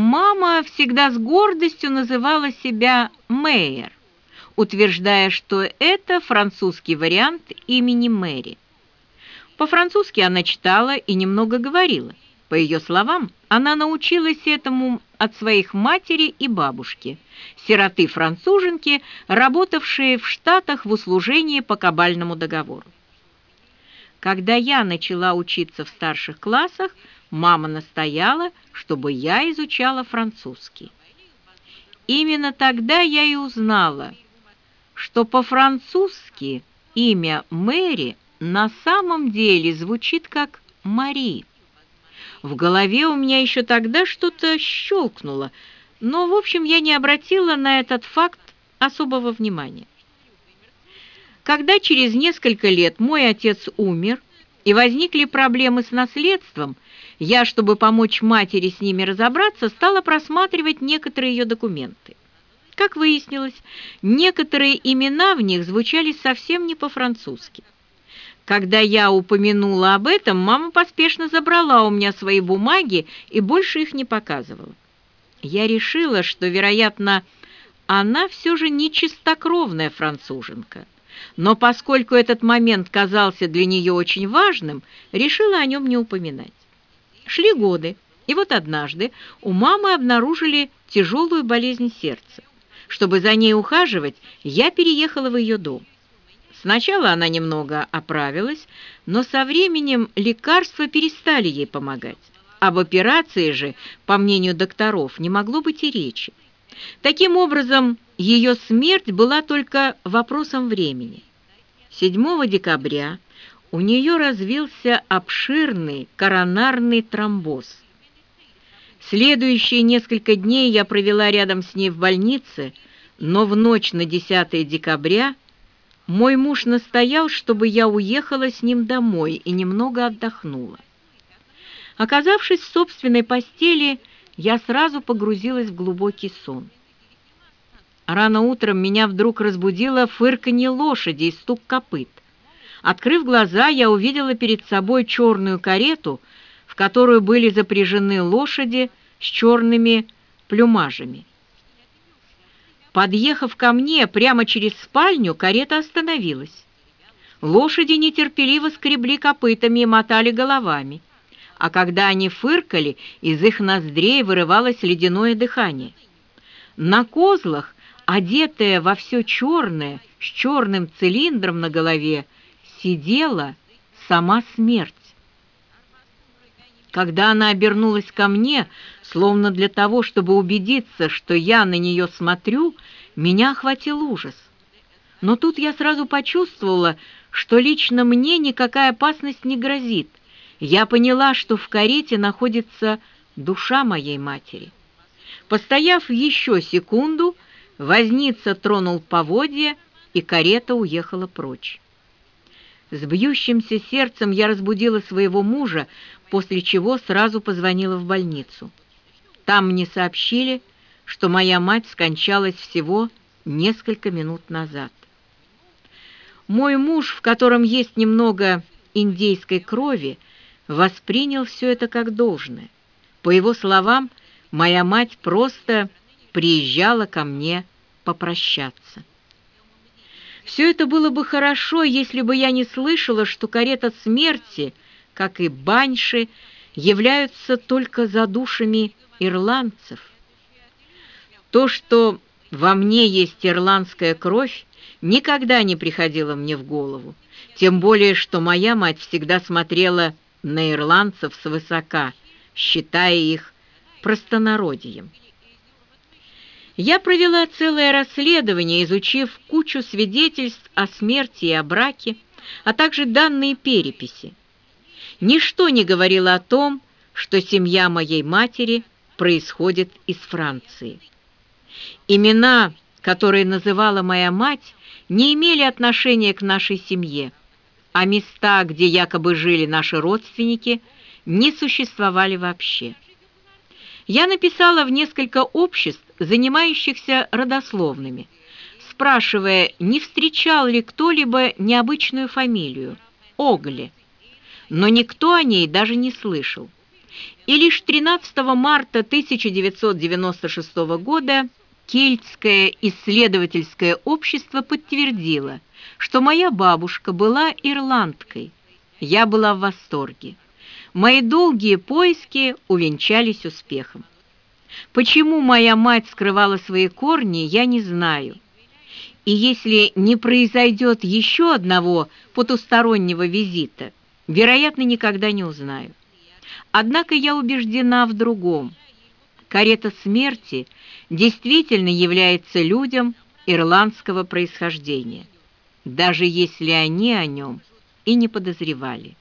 мама всегда с гордостью называла себя Мэйер, утверждая, что это французский вариант имени Мэри. По-французски она читала и немного говорила. По ее словам, она научилась этому от своих матери и бабушки, сироты-француженки, работавшие в Штатах в услужении по кабальному договору. Когда я начала учиться в старших классах, мама настояла, чтобы я изучала французский. Именно тогда я и узнала, что по-французски имя Мэри на самом деле звучит как Мари. В голове у меня еще тогда что-то щелкнуло, но, в общем, я не обратила на этот факт особого внимания. Когда через несколько лет мой отец умер и возникли проблемы с наследством, я, чтобы помочь матери с ними разобраться, стала просматривать некоторые ее документы. Как выяснилось, некоторые имена в них звучали совсем не по-французски. Когда я упомянула об этом, мама поспешно забрала у меня свои бумаги и больше их не показывала. Я решила, что, вероятно, она все же не чистокровная француженка. Но поскольку этот момент казался для нее очень важным, решила о нем не упоминать. Шли годы, и вот однажды у мамы обнаружили тяжелую болезнь сердца. Чтобы за ней ухаживать, я переехала в ее дом. Сначала она немного оправилась, но со временем лекарства перестали ей помогать. Об операции же, по мнению докторов, не могло быть и речи. Таким образом, ее смерть была только вопросом времени. 7 декабря у нее развился обширный коронарный тромбоз. Следующие несколько дней я провела рядом с ней в больнице, но в ночь на 10 декабря мой муж настоял, чтобы я уехала с ним домой и немного отдохнула. Оказавшись в собственной постели, я сразу погрузилась в глубокий сон. Рано утром меня вдруг разбудило фырканье лошади и стук копыт. Открыв глаза, я увидела перед собой черную карету, в которую были запряжены лошади с черными плюмажами. Подъехав ко мне прямо через спальню, карета остановилась. Лошади нетерпеливо скребли копытами и мотали головами, а когда они фыркали, из их ноздрей вырывалось ледяное дыхание. На козлах, одетая во все черное, с черным цилиндром на голове, сидела сама смерть. Когда она обернулась ко мне, словно для того, чтобы убедиться, что я на нее смотрю, меня охватил ужас. Но тут я сразу почувствовала, что лично мне никакая опасность не грозит. Я поняла, что в карете находится душа моей матери. Постояв еще секунду, возница тронул поводья, и карета уехала прочь. С бьющимся сердцем я разбудила своего мужа, после чего сразу позвонила в больницу. Там мне сообщили, что моя мать скончалась всего несколько минут назад. Мой муж, в котором есть немного индейской крови, воспринял все это как должное. По его словам, моя мать просто приезжала ко мне попрощаться. Все это было бы хорошо, если бы я не слышала, что карета смерти, как и баньши, являются только за душами ирландцев. То, что во мне есть ирландская кровь, никогда не приходило мне в голову, тем более, что моя мать всегда смотрела на ирландцев свысока, считая их простонародием. Я провела целое расследование, изучив кучу свидетельств о смерти и о браке, а также данные переписи. Ничто не говорило о том, что семья моей матери происходит из Франции. Имена, которые называла моя мать, не имели отношения к нашей семье, а места, где якобы жили наши родственники, не существовали вообще. Я написала в несколько обществ, занимающихся родословными, спрашивая, не встречал ли кто-либо необычную фамилию – Огли, но никто о ней даже не слышал. И лишь 13 марта 1996 года Кельтское исследовательское общество подтвердило, что моя бабушка была ирландкой. Я была в восторге. Мои долгие поиски увенчались успехом. Почему моя мать скрывала свои корни, я не знаю. И если не произойдет еще одного потустороннего визита, вероятно, никогда не узнаю. Однако я убеждена в другом. Карета смерти действительно является людям ирландского происхождения, даже если они о нем и не подозревали.